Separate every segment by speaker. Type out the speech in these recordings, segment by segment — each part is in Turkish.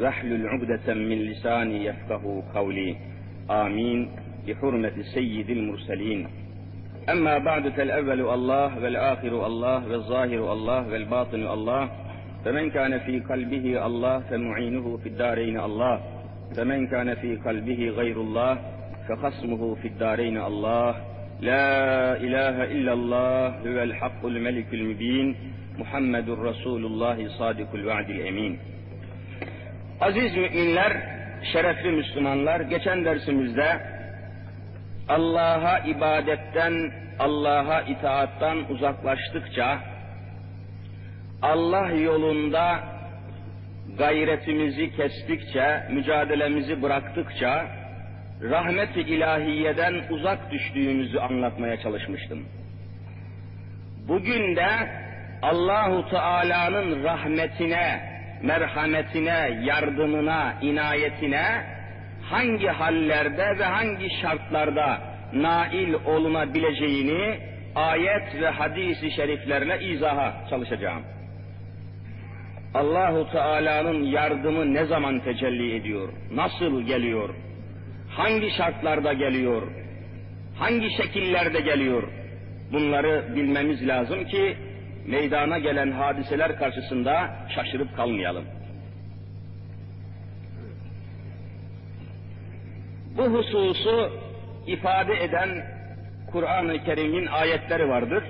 Speaker 1: واحلل عقدة من لساني يفقه قولي. آمين. بحرمة سيد المرسلين. أما بعد فالأول الله والآخر الله والظاهر الله والباطن الله. فمن كان في قلبه الله فمعينه في الدارين الله. فمن كان في قلبه غير الله فخصمه في الدارين الله. لا إله إلا الله هو الحق الملك المبين محمد رسول الله صادق الوعد الأمين. Aziz müminler, şerefli Müslümanlar, geçen dersimizde Allah'a ibadetten, Allah'a itaattan uzaklaştıkça, Allah yolunda gayretimizi kestikçe, mücadelemizi bıraktıkça, rahmet-i ilahiyeden uzak düştüğümüzü anlatmaya çalışmıştım. Bugün de Allahu Teala'nın rahmetine, merhametine, yardımına, inayetine hangi hallerde ve hangi şartlarda nail olunabileceğini ayet ve hadisi şeriflerle izaha çalışacağım. Allahu Teala'nın yardımı ne zaman tecelli ediyor? Nasıl geliyor? Hangi şartlarda geliyor? Hangi şekillerde geliyor? Bunları bilmemiz lazım ki meydana gelen hadiseler karşısında şaşırıp kalmayalım. Bu hususu ifade eden Kur'an-ı Kerim'in ayetleri vardır.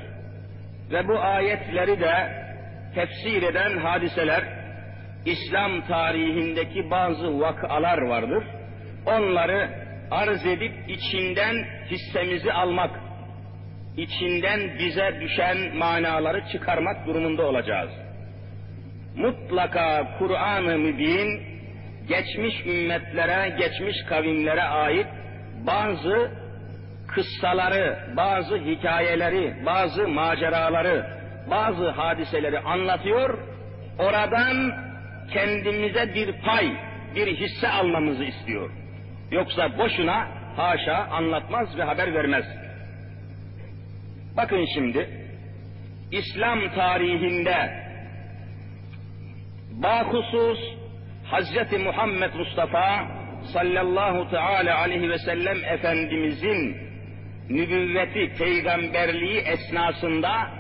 Speaker 1: Ve bu ayetleri de tefsir eden hadiseler, İslam tarihindeki bazı vakalar vardır. Onları arz edip içinden hissemizi almak, içinden bize düşen manaları çıkarmak durumunda olacağız. Mutlaka Kur'an-ı Mübin geçmiş ümmetlere, geçmiş kavimlere ait bazı kıssaları, bazı hikayeleri, bazı maceraları, bazı hadiseleri anlatıyor. Oradan kendimize bir pay, bir hisse almamızı istiyor. Yoksa boşuna haşa anlatmaz ve haber vermez. Bakın şimdi, İslam tarihinde bahusus Hazreti Muhammed Mustafa sallallahu teala aleyhi ve sellem Efendimizin nübüvveti, peygamberliği esnasında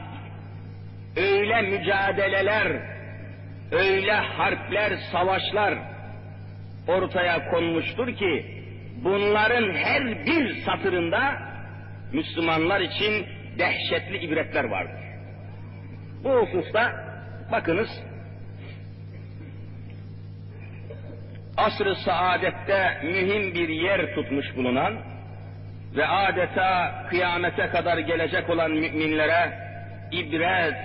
Speaker 1: öyle mücadeleler, öyle harpler, savaşlar ortaya konmuştur ki bunların her bir satırında Müslümanlar için dehşetli ibretler vardır. Bu hususta bakınız asr-ı saadette mühim bir yer tutmuş bulunan ve adeta kıyamete kadar gelecek olan müminlere ibret,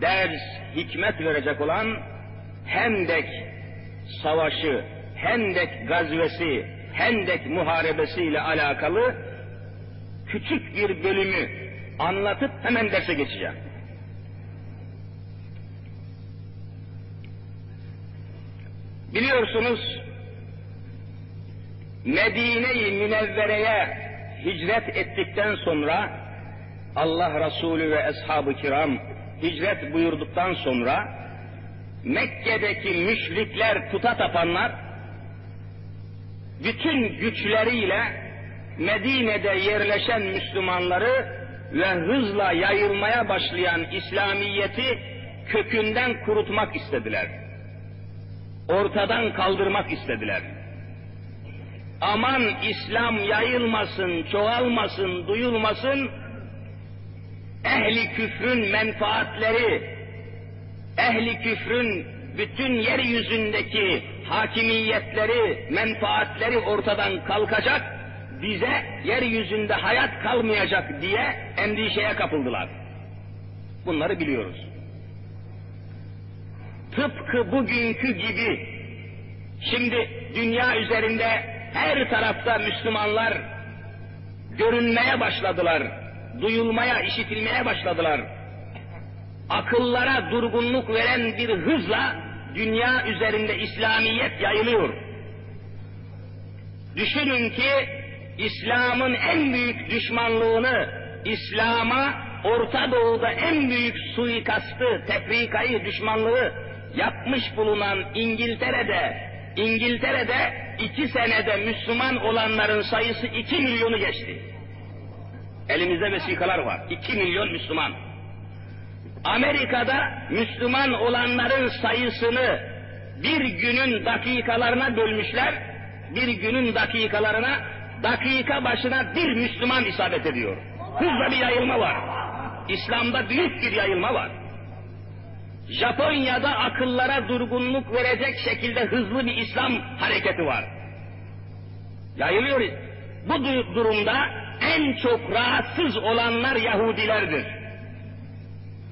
Speaker 1: ders, hikmet verecek olan Hendek savaşı, Hendek gazvesi, Hendek muharebesi ile alakalı küçük bir bölümü anlatıp hemen derse geçeceğim. Biliyorsunuz Medine-i Münevvere'ye hicret ettikten sonra Allah Resulü ve Eshab-ı Kiram hicret buyurduktan sonra Mekke'deki müşrikler puta tapanlar bütün güçleriyle Medine'de yerleşen Müslümanları ve hızla yayılmaya başlayan İslamiyeti kökünden kurutmak istediler. Ortadan kaldırmak istediler. Aman İslam yayılmasın, çoğalmasın, duyulmasın, ehli küfrün menfaatleri, ehli küfrün bütün yeryüzündeki hakimiyetleri, menfaatleri ortadan kalkacak, bize yeryüzünde hayat kalmayacak diye endişeye kapıldılar. Bunları biliyoruz. Tıpkı bugünkü gibi, şimdi dünya üzerinde her tarafta Müslümanlar görünmeye başladılar, duyulmaya, işitilmeye başladılar. Akıllara durgunluk veren bir hızla dünya üzerinde İslamiyet yayılıyor. Düşünün ki İslam'ın en büyük düşmanlığını, İslam'a Orta Doğu'da en büyük suikastı, tefrikayı, düşmanlığı yapmış bulunan İngiltere'de İngiltere'de iki senede Müslüman olanların sayısı iki milyonu geçti. Elimizde vesikalar var. İki milyon Müslüman. Amerika'da Müslüman olanların sayısını bir günün dakikalarına bölmüşler. Bir günün dakikalarına dakika başına bir Müslüman isabet ediyor. Hızla bir yayılma var. İslam'da büyük bir yayılma var. Japonya'da akıllara durgunluk verecek şekilde hızlı bir İslam hareketi var. Yayılıyor. Bu durumda en çok rahatsız olanlar Yahudilerdir.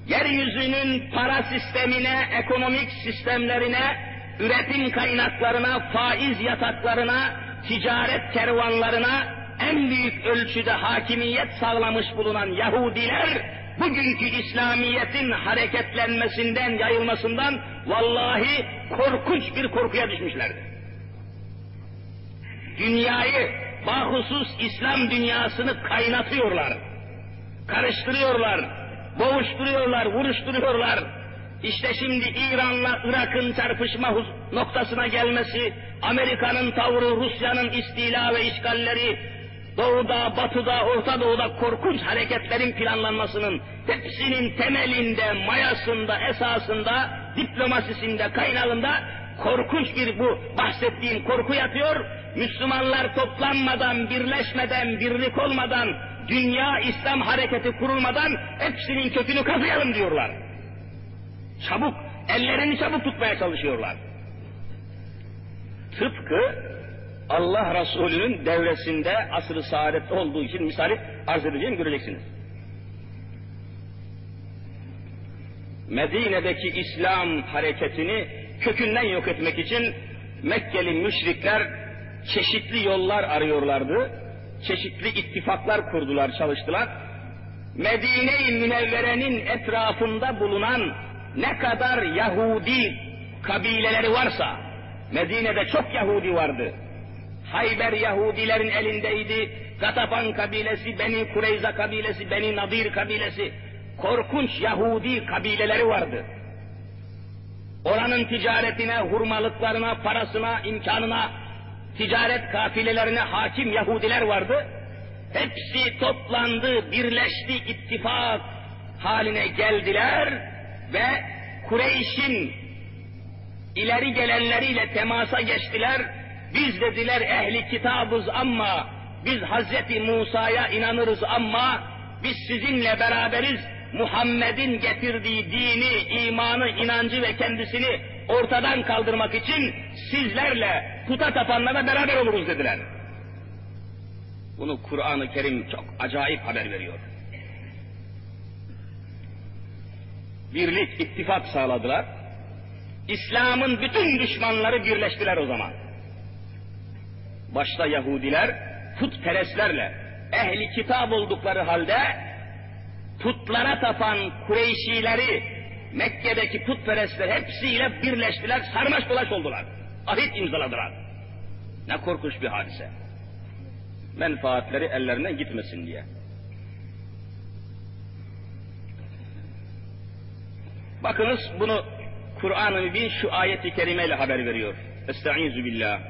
Speaker 1: Yeryüzünün para sistemine, ekonomik sistemlerine, üretim kaynaklarına, faiz yataklarına, ticaret kervanlarına en büyük ölçüde hakimiyet sağlamış bulunan Yahudiler bugünkü İslamiyet'in hareketlenmesinden, yayılmasından vallahi korkunç bir korkuya düşmüşlerdir. Dünyayı, bahusus İslam dünyasını kaynatıyorlar, karıştırıyorlar, boğuşturuyorlar, vuruşturuyorlar. İşte şimdi İran'la Irak'ın çarpışma noktasına gelmesi, Amerika'nın tavrı, Rusya'nın istila ve işgalleri, Doğuda, Batı'da, Orta Doğu'da korkunç hareketlerin planlanmasının hepsinin temelinde, mayasında, esasında, diplomasisinde, kaynağında korkunç bir bu bahsettiğim korku yatıyor. Müslümanlar toplanmadan, birleşmeden, birlik olmadan, dünya İslam hareketi kurulmadan hepsinin kökünü kazıyalım diyorlar. Çabuk, ellerini çabuk tutmaya çalışıyorlar. Tıpkı Allah Resulü'nün devresinde asr-ı saadette olduğu için misali arz edeceğim göreceksiniz. Medine'deki İslam hareketini kökünden yok etmek için Mekkeli müşrikler çeşitli yollar arıyorlardı. Çeşitli ittifaklar kurdular, çalıştılar. Medine-i Münevvere'nin etrafında bulunan ne kadar Yahudi kabileleri varsa, Medine'de çok Yahudi vardı. Hayber Yahudilerin elindeydi. Gatafan kabilesi, Beni Kureyza kabilesi, Beni Nadir kabilesi, korkunç Yahudi kabileleri vardı. Oranın ticaretine, hurmalıklarına, parasına, imkanına, ticaret kafilelerine hakim Yahudiler vardı. Hepsi toplandı, birleşti, ittifak haline geldiler ve Kureyş'in ileri gelenleriyle temasa geçtiler. Biz dediler ehli kitabız ama biz Hazreti Musa'ya inanırız ama biz sizinle beraberiz. Muhammed'in getirdiği dini, imanı, inancı ve kendisini ortadan kaldırmak için sizlerle puta tapanlara beraber oluruz dediler. Bunu Kur'an-ı Kerim çok acayip haber veriyor. Birlik, ittifak sağladılar. İslam'ın bütün düşmanları birleştiler o zaman. Başta Yahudiler putperestlerle ehli kitap oldukları halde putlara tapan Kureyşileri Mekke'deki putperestler hepsiyle birleştiler, sarmaş dolaş oldular. Ahit imzaladılar. Ne korkunç bir hadise. Menfaatleri ellerine gitmesin diye. Bakınız bunu Kur'an-ı şu ayeti kerimeyle haber veriyor. Estaizu billah.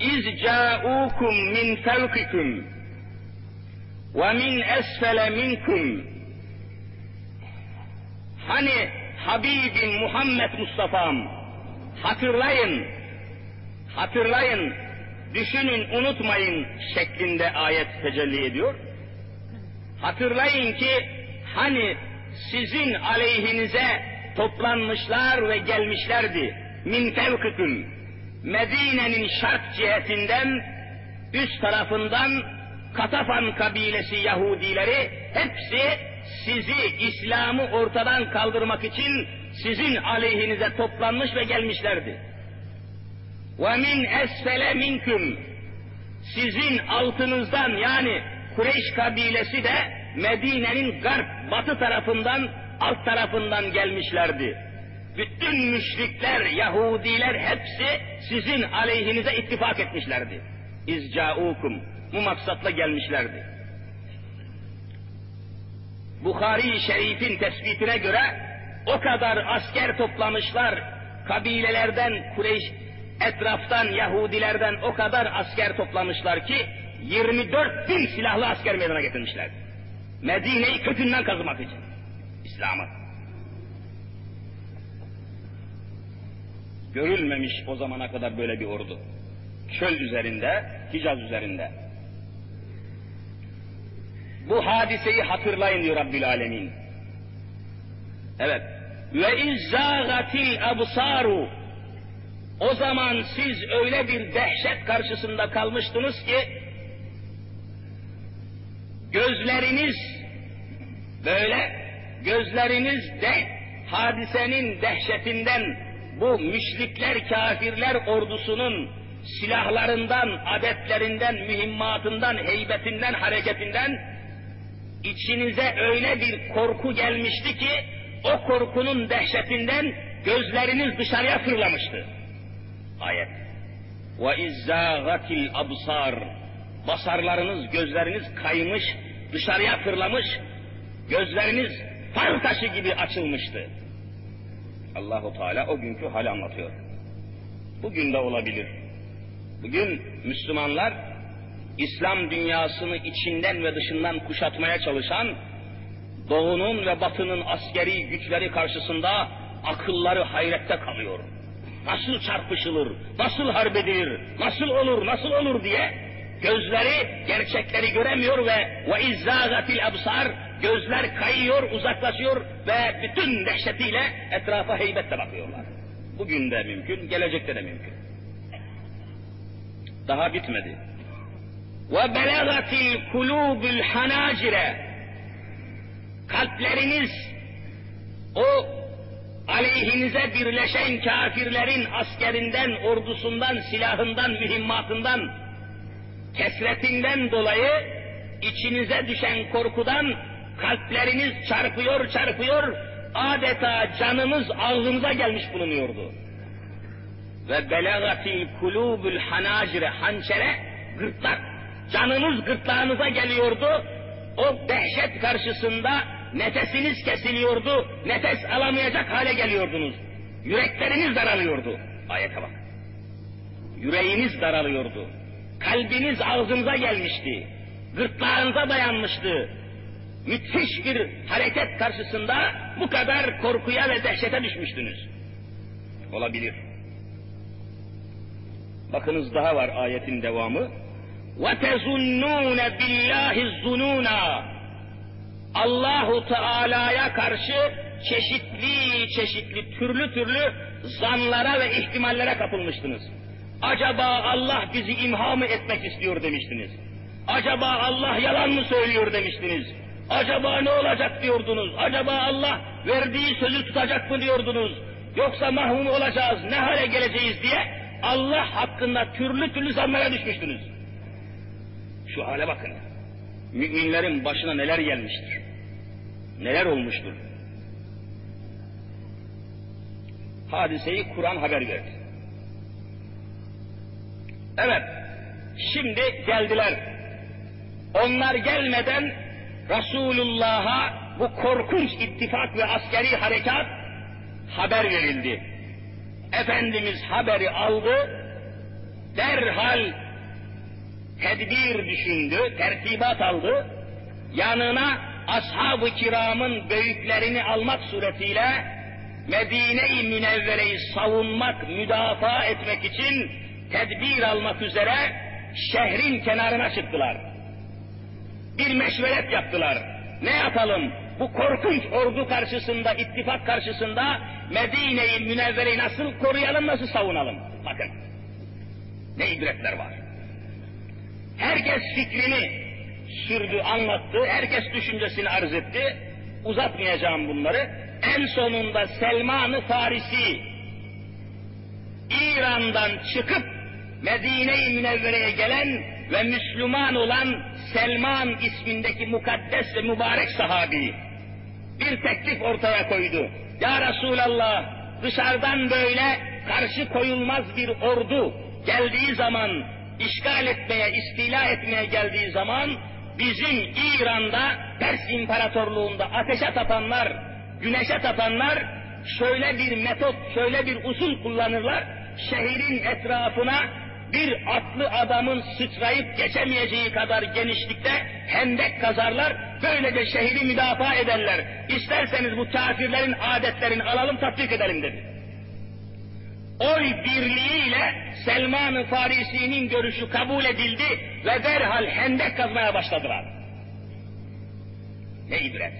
Speaker 1: İz ca'ukum min fevkikum ve min esfele minkum Hani Habibim Muhammed Mustafa'm hatırlayın, hatırlayın, düşünün, unutmayın şeklinde ayet tecelli ediyor. Hatırlayın ki hani sizin aleyhinize toplanmışlar ve gelmişlerdi. Min fevküküm. Medine'nin şark cihetinden, üst tarafından Katafan kabilesi Yahudileri hepsi sizi İslam'ı ortadan kaldırmak için sizin aleyhinize toplanmış ve gelmişlerdi. Ve min esfele minküm sizin altınızdan yani Kureyş kabilesi de Medine'nin garp batı tarafından alt tarafından gelmişlerdi. Bütün müşrikler, Yahudiler hepsi sizin aleyhinize ittifak etmişlerdi. İzcaukum bu maksatla gelmişlerdi. Bukhari Şerif'in tespitine göre o kadar asker toplamışlar, kabilelerden, Kureyş, etraftan, Yahudilerden o kadar asker toplamışlar ki, 24 bin silahlı asker meydana getirmişler. Medine'yi kökünden kazımak için. İslam'ı. Görülmemiş o zamana kadar böyle bir ordu. Çöl üzerinde, Hicaz üzerinde. Bu hadiseyi hatırlayın diyor Rabbül Alemin. Evet. Ve izzâgatil absaru. O zaman siz öyle bir dehşet karşısında kalmıştınız ki gözleriniz böyle gözleriniz de hadisenin dehşetinden bu müşrikler kafirler ordusunun silahlarından, adetlerinden, mühimmatından, heybetinden, hareketinden içinize öyle bir korku gelmişti ki o korkunun dehşetinden gözleriniz dışarıya fırlamıştı. Ayet. Ve izzâgatil absar. Basarlarınız, gözleriniz kaymış, dışarıya fırlamış, gözleriniz far taşı gibi açılmıştı. Allahu Teala o günkü hali anlatıyor. Bugün de olabilir. Bugün Müslümanlar İslam dünyasını içinden ve dışından kuşatmaya çalışan Doğu'nun ve Batı'nın askeri güçleri karşısında akılları hayrette kalıyor. Nasıl çarpışılır, nasıl harbedilir, nasıl olur, nasıl olur diye gözleri gerçekleri göremiyor ve ve izzagatil absar gözler kayıyor, uzaklaşıyor ve bütün dehşetiyle etrafa heybetle bakıyorlar. Bugün de mümkün, gelecekte de mümkün. Daha bitmedi. Ve belagatil kulubul hanacire kalpleriniz o aleyhinize birleşen kafirlerin askerinden, ordusundan, silahından, mühimmatından, kesretinden dolayı içinize düşen korkudan kalpleriniz çarpıyor çarpıyor, adeta canınız ağzınıza gelmiş bulunuyordu. Ve belagatil kulubul hanacire, hançere, gırtlak, canınız gırtlağınıza geliyordu, o dehşet karşısında nefesiniz kesiliyordu, nefes alamayacak hale geliyordunuz. Yürekleriniz daralıyordu. Ayete bak. Yüreğiniz daralıyordu Kalbiniz ağzınıza gelmişti. Gırtlağınıza dayanmıştı. Müthiş bir hareket karşısında bu kadar korkuya ve dehşete düşmüştünüz. Olabilir. Bakınız daha var ayetin devamı. وَتَزُنُّونَ بِاللّٰهِ الزُّنُونَ Allahu Teala'ya karşı çeşitli çeşitli türlü türlü zanlara ve ihtimallere kapılmıştınız. Acaba Allah bizi imha mı etmek istiyor demiştiniz. Acaba Allah yalan mı söylüyor demiştiniz. Acaba ne olacak diyordunuz. Acaba Allah verdiği sözü tutacak mı diyordunuz. Yoksa mahrum olacağız, ne hale geleceğiz diye Allah hakkında türlü türlü zanlara düşmüştünüz. Şu hale bakın. Müminlerin başına neler gelmiştir. Neler olmuştur. Hadiseyi Kur'an haber verdi. Evet, şimdi geldiler. Onlar gelmeden Resulullah'a bu korkunç ittifak ve askeri harekat haber verildi. Efendimiz haberi aldı, derhal tedbir düşündü, tertibat aldı, yanına ashab-ı kiramın büyüklerini almak suretiyle Medine-i Münevvere'yi savunmak, müdafaa etmek için tedbir almak üzere şehrin kenarına çıktılar. Bir meşveret yaptılar. Ne yapalım? Bu korkunç ordu karşısında, ittifak karşısında Medine-i Münevvere'yi nasıl koruyalım, nasıl savunalım? Bakın. Ne ibretler var. Herkes fikrini sürdü, anlattı, herkes düşüncesini arz etti. Uzatmayacağım bunları. En sonunda Selman-ı Farisi İran'dan çıkıp Medine-i Münevvere'ye gelen ve Müslüman olan Selman ismindeki mukaddes ve mübarek sahabi bir teklif ortaya koydu. Ya Resulallah dışarıdan böyle karşı koyulmaz bir ordu geldiği zaman işgal etmeye, istila etmeye geldiği zaman bizim İran'da Pers İmparatorluğu'nda ateşe tapanlar, güneşe tapanlar şöyle bir metot, şöyle bir usul kullanırlar. Şehrin etrafına bir atlı adamın sıçrayıp geçemeyeceği kadar genişlikte hendek kazarlar. Böylece şehri müdafaa ederler. İsterseniz bu kafirlerin adetlerini alalım tatbik edelim dedi. Oy birliğiyle Selman-ı Farisi'nin görüşü kabul edildi ve derhal hendek kazmaya başladılar. Ne ibret!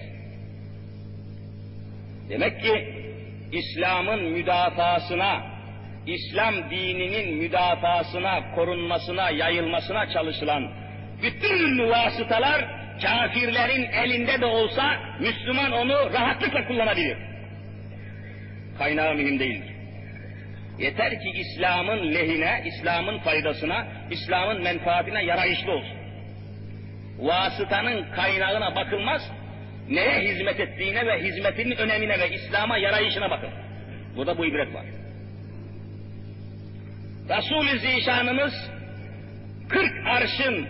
Speaker 1: Demek ki İslam'ın müdafasına, İslam dininin müdafasına, korunmasına, yayılmasına çalışılan bütün vasıtalar kafirlerin elinde de olsa Müslüman onu rahatlıkla kullanabilir. Kaynağı mühim değildir. Yeter ki İslam'ın lehine, İslam'ın faydasına, İslam'ın menfaatine yarayışlı olsun. Vasıtanın kaynağına bakılmaz, neye hizmet ettiğine ve hizmetinin önemine ve İslam'a yarayışına bakın. Burada bu ibret var. Resul-i Zişanımız 40 arşın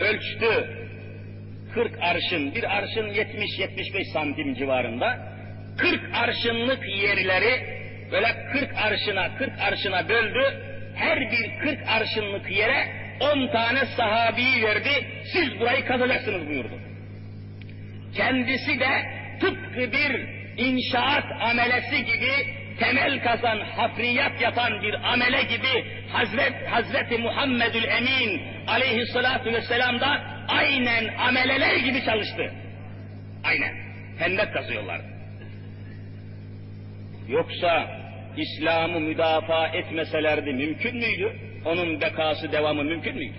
Speaker 1: ölçtü. 40 arşın, bir arşın 70-75 santim civarında. 40 arşınlık yerleri böyle 40 arşına, 40 arşına böldü. Her bir 40 arşınlık yere 10 tane sahabiyi verdi. Siz burayı kazacaksınız buyurdu. Kendisi de tıpkı bir inşaat amelesi gibi temel kazan, hafriyat yapan bir amele gibi Hazret, Hazreti Muhammedül Emin aleyhissalatu vesselam da aynen ameleler gibi çalıştı. Aynen. Hendek kazıyorlar. Yoksa İslam'ı müdafaa etmeselerdi mümkün müydü? Onun bekası devamı mümkün müydü?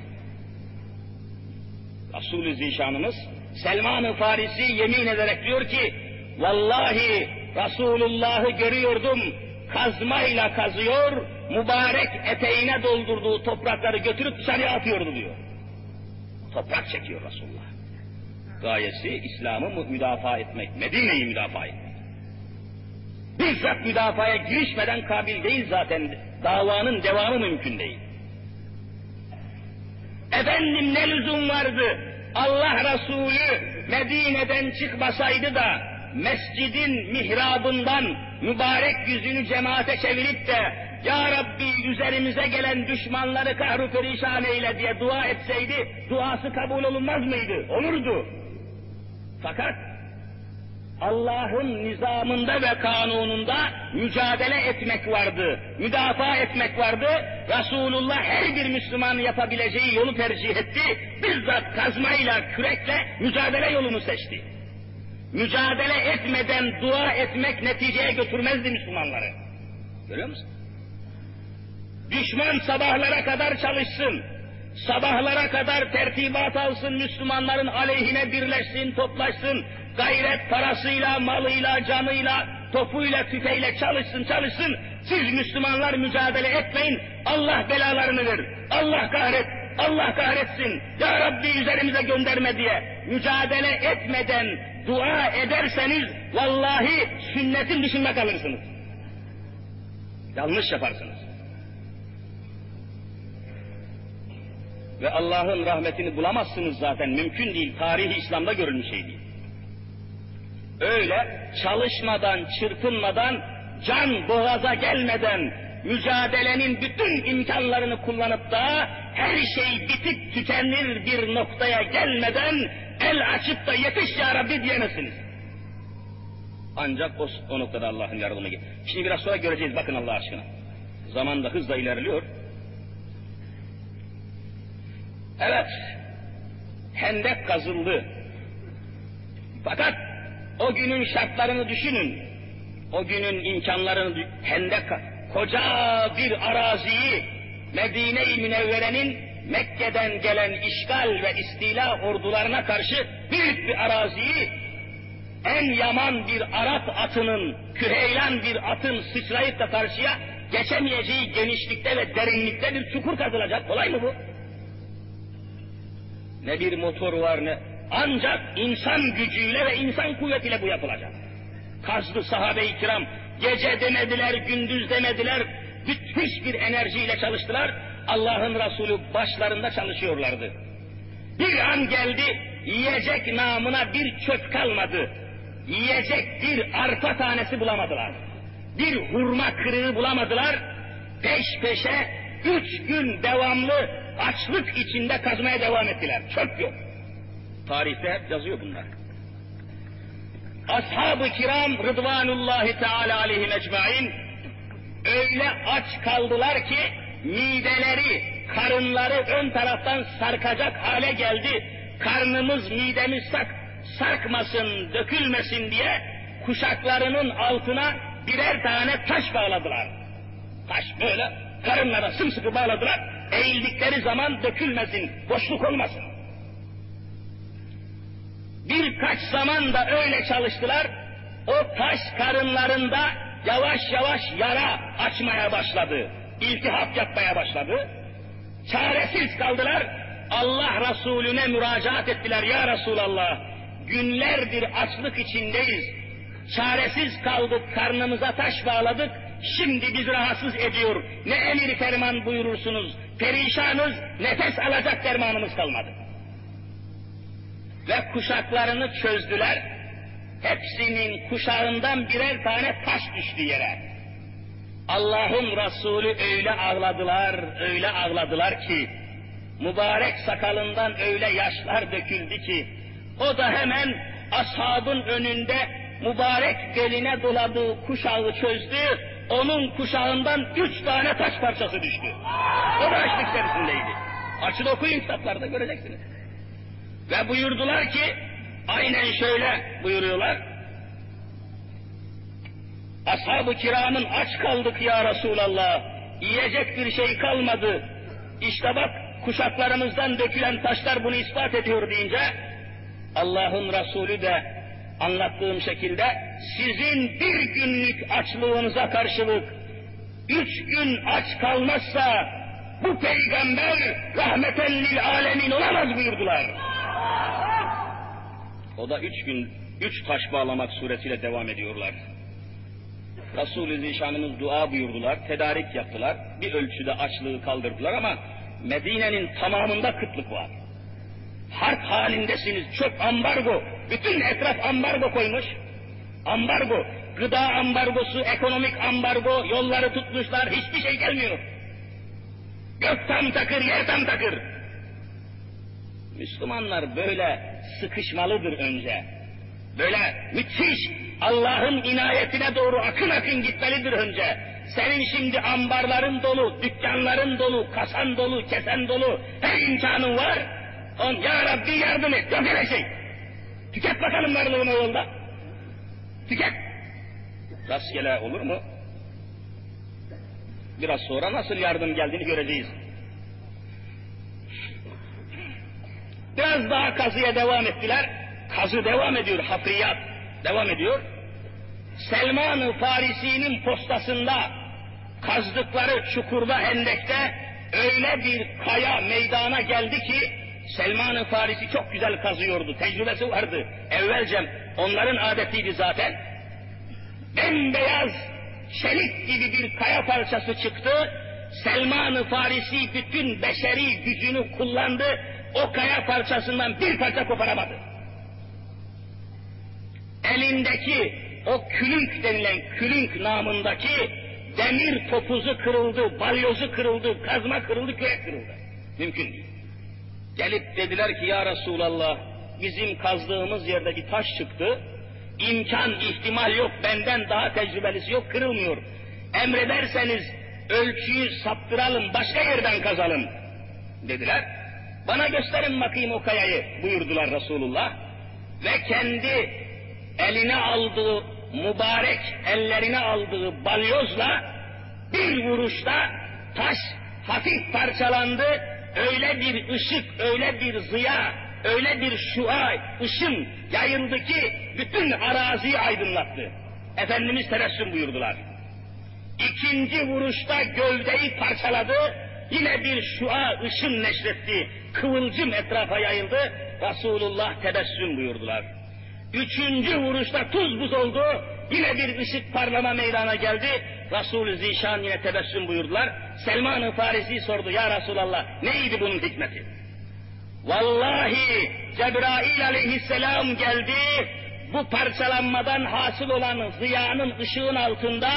Speaker 1: Resul-i Zişanımız Selman-ı Farisi yemin ederek diyor ki vallahi Resulullah'ı görüyordum kazmayla kazıyor mübarek eteğine doldurduğu toprakları götürüp dışarıya atıyordu diyor. Toprak çekiyor Resulullah. Gayesi İslam'ı müdafaa etmek, Medine'yi müdafaa etmek. Bizzat müdafaya girişmeden kabil değil zaten davanın devamı mümkün değil. Efendim ne lüzum vardı? Allah Resulü Medine'den çıkmasaydı da mescidin mihrabından mübarek yüzünü cemaate çevirip de Ya Rabbi üzerimize gelen düşmanları kahru perişan eyle diye dua etseydi duası kabul olunmaz mıydı? Olurdu. Fakat Allah'ın nizamında ve kanununda mücadele etmek vardı, müdafaa etmek vardı. Resulullah her bir Müslümanın yapabileceği yolu tercih etti. Bizzat kazmayla, kürekle mücadele yolunu seçti. Mücadele etmeden dua etmek neticeye götürmezdi Müslümanları. Görüyor musun? Düşman sabahlara kadar çalışsın, sabahlara kadar tertibat alsın, Müslümanların aleyhine birleşsin, toplaşsın, gayret parasıyla, malıyla, canıyla, topuyla, tüfeğiyle çalışsın, çalışsın. Siz Müslümanlar mücadele etmeyin, Allah belalarını verir, Allah kahret, Allah kahretsin, Ya Rabbi üzerimize gönderme diye mücadele etmeden dua ederseniz vallahi sünnetin dışında kalırsınız. Yanlış yaparsınız. Ve Allah'ın rahmetini bulamazsınız zaten. Mümkün değil. Tarihi İslam'da görülmüş şey değil. Öyle çalışmadan, çırpınmadan, can boğaza gelmeden, mücadelenin bütün imkanlarını kullanıp da her şey bitip tükenir bir noktaya gelmeden el açıp da yetiş ya Rabbi diyemezsiniz. Ancak o, o noktada Allah'ın yardımı gelir. Şimdi biraz sonra göreceğiz bakın Allah aşkına. Zaman da hızla ilerliyor. Evet, hendek kazıldı. Fakat o günün şartlarını düşünün. O günün imkanlarını, hendek, koca bir araziyi Medine-i Münevvere'nin Mekke'den gelen işgal ve istila ordularına karşı büyük bir araziyi en yaman bir Arap atının, küheylan bir atın sıçrayıp da karşıya geçemeyeceği genişlikte ve derinlikte bir çukur kazılacak. Kolay mı bu? Ne bir motor var ne... Ancak insan gücüyle ve insan kuvvetiyle bu yapılacak. Kazdı sahabe-i kiram, gece demediler, gündüz demediler, müthiş bir enerjiyle çalıştılar. Allah'ın Resulü başlarında çalışıyorlardı. Bir an geldi, yiyecek namına bir çöp kalmadı.
Speaker 2: yiyecek bir arpa tanesi bulamadılar. Bir hurma kırığı bulamadılar. Peş peşe üç gün devamlı açlık içinde kazmaya devam ettiler. Çöp yok. Tarihte yazıyor bunlar. Ashab-ı kiram Rıdvanullahi Teala aleyhim ecmain öyle aç kaldılar ki mideleri, karınları ön taraftan sarkacak hale geldi. Karnımız, midemiz sak, sarkmasın, dökülmesin diye kuşaklarının altına birer tane taş bağladılar. Taş böyle karınlara sımsıkı bağladılar. Eğildikleri zaman dökülmesin, boşluk olmasın. Birkaç zaman da öyle çalıştılar. O taş karınlarında yavaş yavaş yara açmaya başladı. İltihap yapmaya başladı. Çaresiz kaldılar. Allah Resulüne müracaat ettiler. Ya Resulallah günlerdir açlık içindeyiz. Çaresiz kaldık, karnımıza taş bağladık. Şimdi bizi rahatsız ediyor. Ne emir ferman buyurursunuz. Perişanız, nefes alacak dermanımız kalmadı. Ve kuşaklarını çözdüler. Hepsinin kuşağından birer tane taş düştü yere. Allah'ın Resulü öyle ağladılar, öyle ağladılar ki, mübarek sakalından öyle yaşlar döküldü ki, o da hemen ashabın önünde mübarek beline doladığı kuşağı çözdü, onun kuşağından üç tane taş parçası düştü. O da açlık içerisindeydi. Açın okuyun kitaplarda göreceksiniz. Ve buyurdular ki, aynen şöyle buyuruyorlar, Ashab-ı kiramın aç kaldık ya Resulallah, yiyecek bir şey kalmadı. İşte bak kuşaklarımızdan dökülen taşlar bunu ispat ediyor deyince, Allah'ın Resulü de anlattığım şekilde sizin bir günlük açlığınıza karşılık üç gün aç kalmazsa bu peygamber rahmeten lil alemin olamaz buyurdular. O da üç gün, üç taş bağlamak suretiyle devam ediyorlar. Resul-i Zişanımız dua buyurdular, tedarik yaptılar. Bir ölçüde açlığı kaldırdılar ama Medine'nin tamamında kıtlık var. Harp halindesiniz, çöp ambargo, bütün etraf ambargo koymuş. Ambargo, gıda ambargosu, ekonomik ambargo, yolları tutmuşlar, hiçbir şey gelmiyor. Gök tam takır, yer tam takır. Müslümanlar böyle sıkışmalıdır önce. Böyle müthiş Allah'ın inayetine doğru akın akın gitmelidir önce. Senin şimdi ambarların dolu, dükkanların dolu, kasan dolu, kesen dolu, her imkanın var. On, ya Rabbi yardım et, yok öyle şey. Tüket bakalım varlığını yolda. Tüket. Rastgele olur mu? Biraz sonra nasıl yardım geldiğini göreceğiz. Biraz daha kazıya devam ettiler. Kazı devam ediyor, hafriyat devam ediyor. Selman-ı Farisi'nin postasında kazdıkları çukurda hendekte öyle bir kaya meydana geldi ki Selman-ı Farisi çok güzel kazıyordu, tecrübesi vardı. Evvelcem onların adetiydi zaten. Bembeyaz çelik gibi bir kaya parçası çıktı. Selman-ı Farisi bütün beşeri gücünü kullandı. O kaya parçasından bir parça koparamadı. Elindeki o külünk denilen külünk namındaki demir topuzu kırıldı, balyozu kırıldı, kazma kırıldı, kürek kırıldı. Mümkün değil. Gelip dediler ki ya Resulallah bizim kazdığımız yerde bir taş çıktı. İmkan, ihtimal yok, benden daha tecrübelisi yok, kırılmıyor. Emrederseniz ölçüyü saptıralım, başka yerden kazalım dediler. Bana gösterin bakayım o kayayı buyurdular Resulullah. Ve kendi eline aldığı, mübarek ellerine aldığı balyozla bir vuruşta taş hafif parçalandı. Öyle bir ışık, öyle bir ziya, öyle bir şua, ışın yayıldı ki bütün araziyi aydınlattı. Efendimiz tebessüm buyurdular. İkinci vuruşta gövdeyi parçaladı, yine bir şua, ışın neşretti, kıvılcım etrafa yayıldı, Resulullah tebessüm buyurdular. Üçüncü vuruşta tuz buz oldu, yine bir ışık parlama meydana geldi, Resul-i Zişan yine tebessüm buyurdular. Selman-ı Farisi sordu, ya Resulallah neydi bunun hikmeti? Vallahi Cebrail aleyhisselam geldi, bu parçalanmadan hasıl olan ziyanın ışığın altında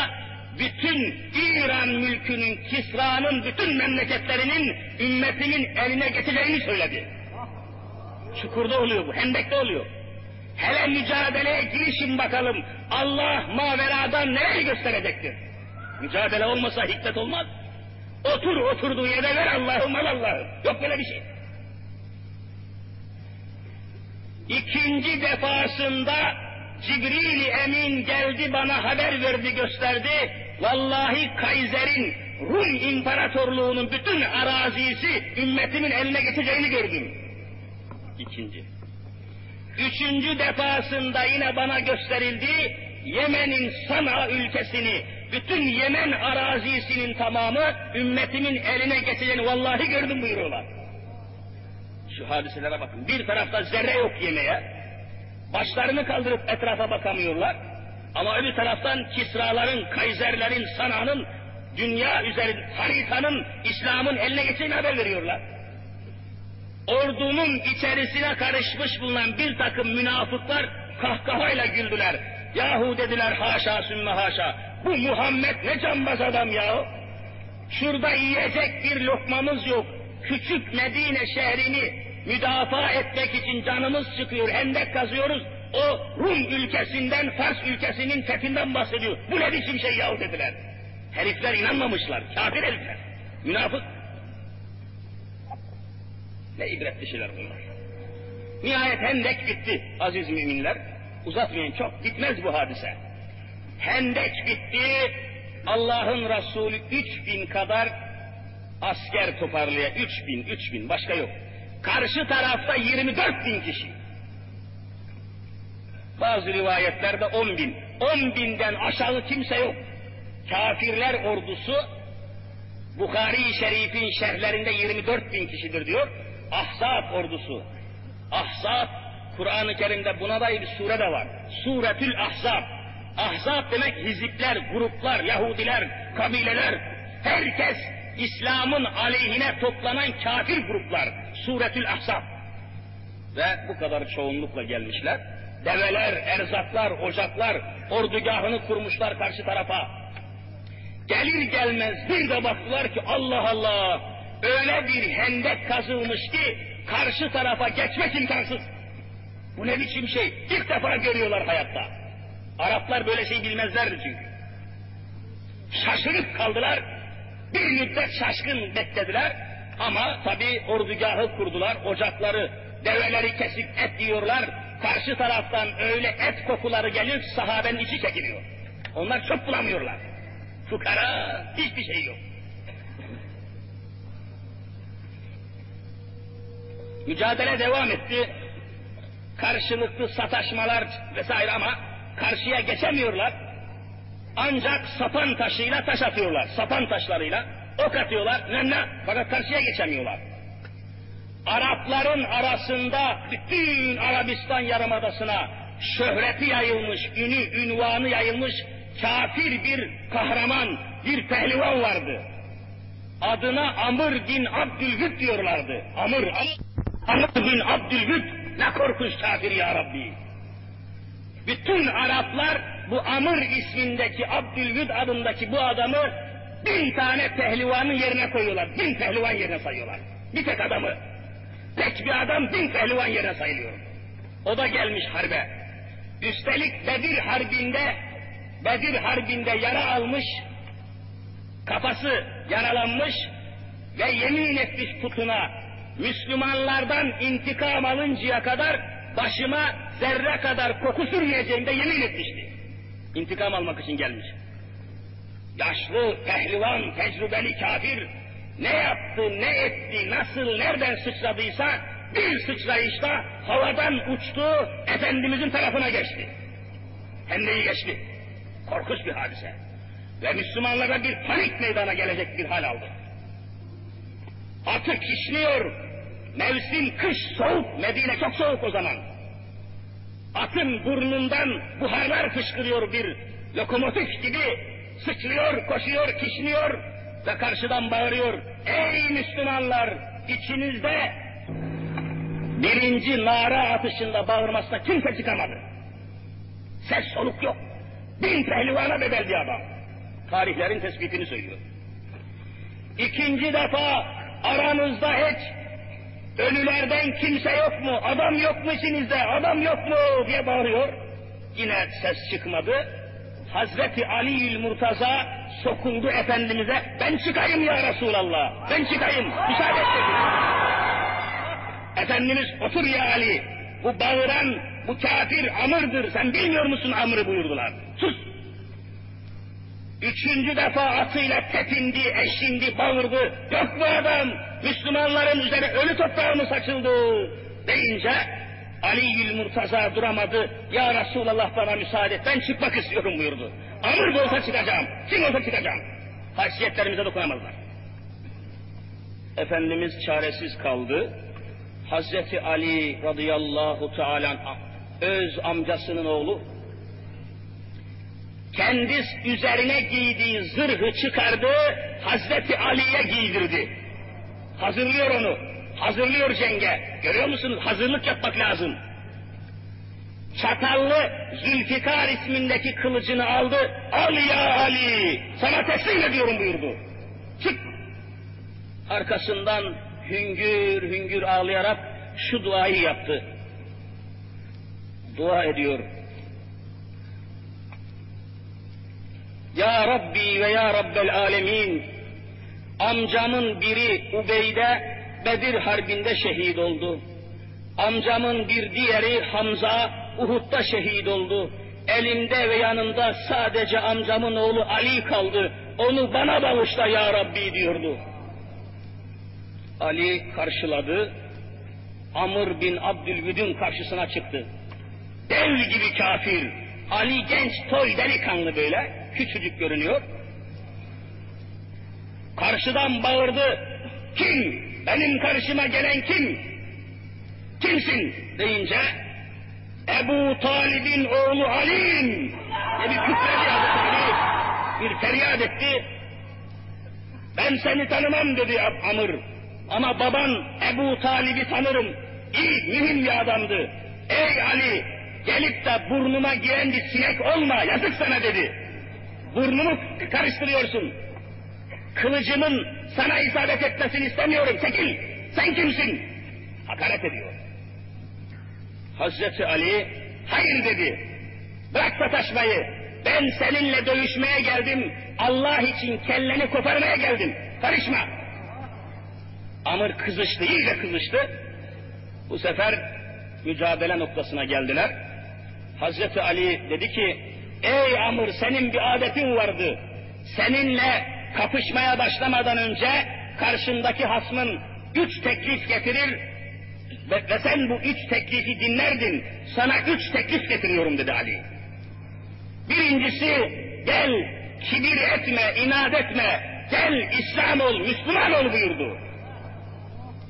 Speaker 2: bütün İran mülkünün, Kisra'nın bütün memleketlerinin ümmetinin eline geçeceğini söyledi. Çukurda oluyor bu, hendekte oluyor. Hele mücadeleye girişin bakalım. Allah maveradan nereyi gösterecektir? Mücadele olmasa hikmet olmaz. Otur oturduğu yere ver Allah'ım al Allah'ım. Yok böyle bir şey. İkinci defasında Cibril Emin geldi bana haber verdi gösterdi. Vallahi Kaiser'in Rum İmparatorluğu'nun bütün arazisi ümmetimin eline geçeceğini gördüm. İkinci. Üçüncü defasında yine bana gösterildi. Yemen'in Sana ülkesini, bütün Yemen arazisinin tamamı ümmetimin eline geçeceğini vallahi gördüm buyuruyorlar. Şu hadiselere bakın. Bir tarafta zerre yok yemeye. Başlarını kaldırıp etrafa bakamıyorlar. Ama öbür taraftan Kisraların, Kaiserlerin, Sana'nın, dünya üzerinde haritanın, İslam'ın eline geçeceğini haber veriyorlar. Ordunun içerisine karışmış bulunan bir takım münafıklar kahkahayla güldüler. Yahu dediler haşa sümme haşa. Bu Muhammed ne cambaz adam ya. Şurada yiyecek bir lokmamız yok. Küçük Medine şehrini müdafaa etmek için canımız çıkıyor. Hendek kazıyoruz. O Rum ülkesinden, Fars ülkesinin fethinden bahsediyor. Bu ne biçim şey yahu dediler. Herifler inanmamışlar. Kafir herifler. Münafık. Ne ibretli şeyler bunlar. Nihayet Hendek bitti aziz müminler. Uzatmayın çok bitmez bu hadise. Hendek bitti. Allah'ın Resulü üç bin kadar asker toparlaya. Üç bin, üç bin başka yok. Karşı tarafta 24 bin kişi. Bazı rivayetlerde 10 bin. 10 binden aşağı kimse yok. Kafirler ordusu Bukhari-i Şerif'in şerhlerinde 24 bin kişidir diyor. Ahzab ordusu. Ahzab, Kur'an-ı Kerim'de buna dair bir sure de var. Suretül Ahzab. Ahzab demek hizipler, gruplar, Yahudiler, kabileler. Herkes İslam'ın aleyhine toplanan kafir gruplar. Suretül Ahzab. Ve bu kadar çoğunlukla gelmişler. Develer, erzaklar, ocaklar, ordugahını kurmuşlar karşı tarafa. Gelir gelmez bir de baktılar ki Allah Allah öyle bir hendek kazılmış ki karşı tarafa geçmek imkansız. Bu ne biçim şey? İlk defa görüyorlar hayatta. Araplar böyle şey bilmezlerdi çünkü. Şaşırıp kaldılar. Bir müddet şaşkın beklediler. Ama tabi ordugahı kurdular. Ocakları, develeri kesip et yiyorlar. Karşı taraftan öyle et kokuları geliyor ki sahabenin içi çekiliyor. Onlar çok bulamıyorlar. Fukara hiçbir şey yok. Mücadele devam etti. Karşılıklı sataşmalar vesaire ama karşıya geçemiyorlar. Ancak sapan taşıyla taş atıyorlar. Sapan taşlarıyla ok atıyorlar. Ne ne? Fakat karşıya geçemiyorlar. Arapların arasında bütün Arabistan yarımadasına şöhreti yayılmış, ünü, ünvanı yayılmış kafir bir kahraman, bir pehlivan vardı. Adına Amr bin Abdülvüt diyorlardı. Amr, Amr, Amr bin ne korkunç kafir ya Rabbi. Bütün Araplar bu Amr ismindeki Abdülvüt adındaki bu adamı bin tane pehlivanın yerine koyuyorlar. Bin pehlivan yerine sayıyorlar. Bir tek adamı. Tek bir adam bin pehlivan yerine sayılıyor. O da gelmiş harbe. Üstelik Bedir Harbi'nde Bedir Harbi'nde yara almış, kafası yaralanmış ve yemin etmiş putuna Müslümanlardan intikam alıncaya kadar başıma zerre kadar koku sürmeyeceğim de yemin etmişti. İntikam almak için gelmiş. Yaşlı, pehlivan, tecrübeli kafir ne yaptı, ne etti, nasıl, nereden sıçradıysa bir sıçrayışta havadan uçtu, Efendimizin tarafına geçti. Hem de iyi geçti. Korkunç bir hadise. Ve Müslümanlara bir panik meydana gelecek bir hal aldı. Atı kişniyor. Mevsim kış soğuk. Medine çok soğuk o zaman. Atın burnundan buharlar fışkırıyor bir lokomotif gibi. Sıçrıyor, koşuyor, kişniyor ve karşıdan bağırıyor. Ey Müslümanlar! içinizde birinci nara atışında bağırmasına kimse çıkamadı. Ses soluk yok. Bin pehlivana bedel adam. Tarihlerin tespitini söylüyor. İkinci defa aranızda hiç ölülerden kimse yok mu, adam yok mu içinizde, adam yok mu diye bağırıyor. Yine ses çıkmadı. Hazreti Ali'ül Murtaza sokuldu Efendimiz'e. Ben çıkayım ya Resulallah. Ben çıkayım. Müsaade et. Efendimiz otur ya Ali. Bu bağıran, bu kafir Amr'dır. Sen bilmiyor musun Amr'ı buyurdular. Sus. Üçüncü defa atıyla tepindi, eşindi, bağırdı. Yok bu adam. Müslümanların üzerine ölü toprağı mı saçıldı? Deyince Ali Murtaza duramadı. Ya Resulallah bana müsaade et. Ben çıkmak istiyorum buyurdu. Amr da çıkacağım. Kim olsa çıkacağım. Haysiyetlerimize dokunamazlar. Efendimiz çaresiz kaldı. Hazreti Ali radıyallahu teala öz amcasının oğlu kendisi üzerine giydiği zırhı çıkardı, Hazreti Ali'ye giydirdi. Hazırlıyor onu, hazırlıyor cenge. Görüyor musunuz? Hazırlık yapmak lazım. Çatallı Zülfikar ismindeki kılıcını aldı. Al ya Ali, sana teslim ediyorum buyurdu. Çık. Arkasından hüngür hüngür ağlayarak şu duayı yaptı. Dua ediyor. Ya Rabbi ve Ya Rabbel Alemin, amcamın biri Ubeyde Bedir Harbi'nde şehit oldu. Amcamın bir diğeri Hamza Uhud'da şehit oldu. Elimde ve yanımda sadece amcamın oğlu Ali kaldı. Onu bana bağışla ya Rabbi diyordu. Ali karşıladı. Amr bin Abdülvüd'ün karşısına çıktı. Dev gibi kafir. Ali genç toy delikanlı böyle. Küçücük görünüyor. Karşıdan bağırdı. Kim? Benim karşıma gelen kim? Kimsin? deyince Ebu Talib'in oğlu Ali'm diye bir kükredi Hazreti. Bir feryat etti. Ben seni tanımam dedi Amr. Ama baban Ebu Talib'i tanırım. İyi, mühim bir adamdı. Ey Ali, gelip de burnuma giren bir sinek olma, yazık sana dedi. Burnumu karıştırıyorsun. Kılıcımın sana isabet etmesini istemiyorum, çekil. Sen kimsin? Hakaret ediyor. Hazreti Ali, hayır dedi. Bırak sataşmayı. Ben seninle dövüşmeye geldim. Allah için kelleni koparmaya geldim. Karışma. Amr kızıştı, iyice kızıştı. Bu sefer mücadele noktasına geldiler. Hazreti Ali dedi ki, ey Amr senin bir adetin vardı. Seninle kapışmaya başlamadan önce karşındaki hasmın üç teklif getirir ve, ve sen bu üç teklifi dinlerdin. Sana üç teklif getiriyorum dedi Ali. Birincisi gel kibir etme, inat etme, gel İslam ol, Müslüman ol buyurdu.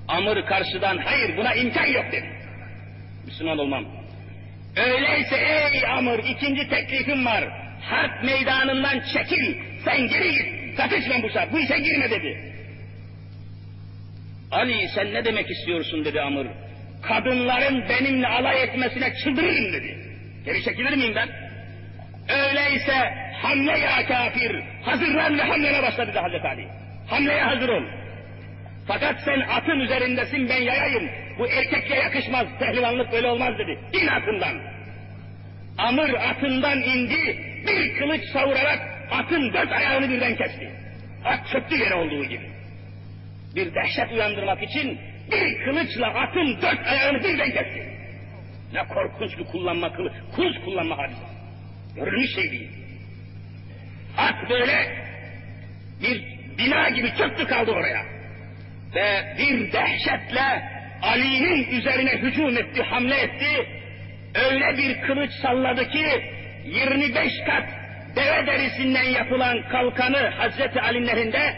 Speaker 2: Amr karşıdan hayır buna imkan yok dedi. Müslüman olmam. Öyleyse ey Amr ikinci teklifim var. Harp meydanından çekil. Sen geri git. Katışma bu sefer. Bu işe girme dedi. Ali sen ne demek istiyorsun dedi Amr. Kadınların benimle alay etmesine çıldırırım dedi. Geri çekilir miyim ben? Öyleyse hamle ya kafir. Hazırlan ve hamlene başla dedi Hazreti Ali. Hamleye hazır ol. Fakat sen atın üzerindesin ben yayayım. Bu erkekle yakışmaz. Pehlivanlık böyle olmaz dedi. İn atından. Amr atından indi. Bir kılıç savurarak atın dört ayağını birden kesti. At çöktü yere olduğu gibi. Bir dehşet uyandırmak için bir kılıçla atın dört ayağını birden kesti. Ne korkunç bir kullanma kılı, kılıç kullanma hadisi. Görülmüş şey değil. At böyle bir bina gibi çöktü kaldı oraya. Ve bir dehşetle Ali'nin üzerine hücum etti, hamle etti. Öyle bir kılıç salladı ki 25 kat deve derisinden yapılan kalkanı Hazreti Ali'nin elinde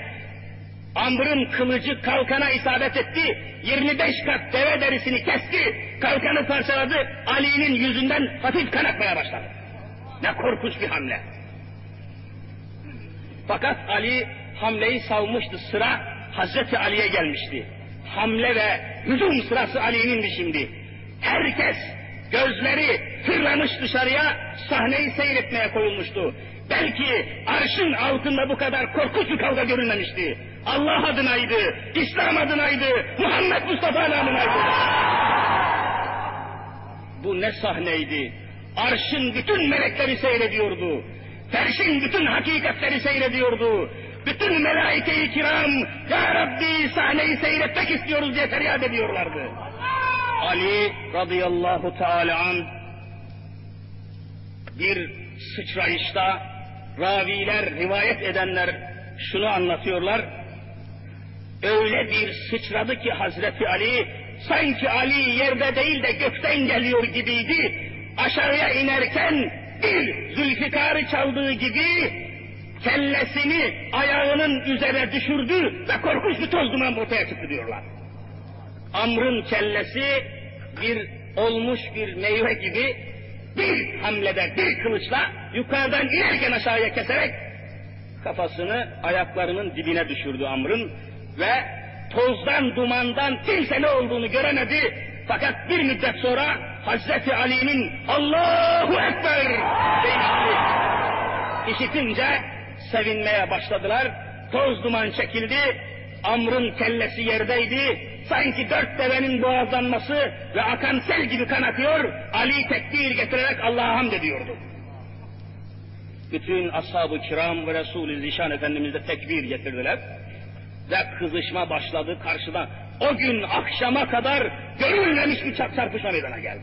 Speaker 2: Amr'ın kılıcı kalkana isabet etti. 25 kat deve derisini kesti. Kalkanı parçaladı. Ali'nin yüzünden hafif kan akmaya başladı. Ne korkunç bir hamle. Fakat Ali hamleyi savmıştı. Sıra Hazreti Ali'ye gelmişti. Hamle ve hücum sırası Ali'nindi şimdi. Herkes Gözleri fırlamış dışarıya sahneyi seyretmeye koyulmuştu. Belki arşın altında bu kadar korkunç bir kavga görülmemişti. Allah adınaydı, İslam adınaydı, Muhammed Mustafa adınaydı. Bu ne sahneydi? Arşın bütün melekleri seyrediyordu. Ferşin bütün hakikatleri seyrediyordu. Bütün melaike-i kiram, Ya Rabbi sahneyi seyretmek istiyoruz diye feryat ediyorlardı. Ali radıyallahu teala an bir sıçrayışta raviler, rivayet edenler şunu anlatıyorlar. Öyle bir sıçradı ki Hazreti Ali, sanki Ali yerde değil de gökten geliyor gibiydi. Aşağıya inerken bir zülfikarı çaldığı gibi kellesini ayağının üzerine düşürdü ve korkunç bir toz duman ortaya çıktı diyorlar. Amr'ın kellesi bir olmuş bir meyve gibi bir hamlede bir kılıçla yukarıdan inerken aşağıya keserek kafasını ayaklarının dibine düşürdü Amr'ın ve tozdan dumandan kimse ne olduğunu göremedi fakat bir müddet sonra Hazreti Ali'nin Allahu Ekber deyişini işitince sevinmeye başladılar. Toz duman çekildi. Amr'ın kellesi yerdeydi. Sanki dört devenin boğazlanması ve akan sel gibi kan akıyor. Ali tekbir getirerek Allah'a hamd ediyordu. Bütün ashab-ı kiram ve Resul-i Zişan Efendimiz de tekbir getirdiler. Ve kızışma başladı karşıdan. O gün akşama kadar görülmemiş bir çarpışma meydana geldi.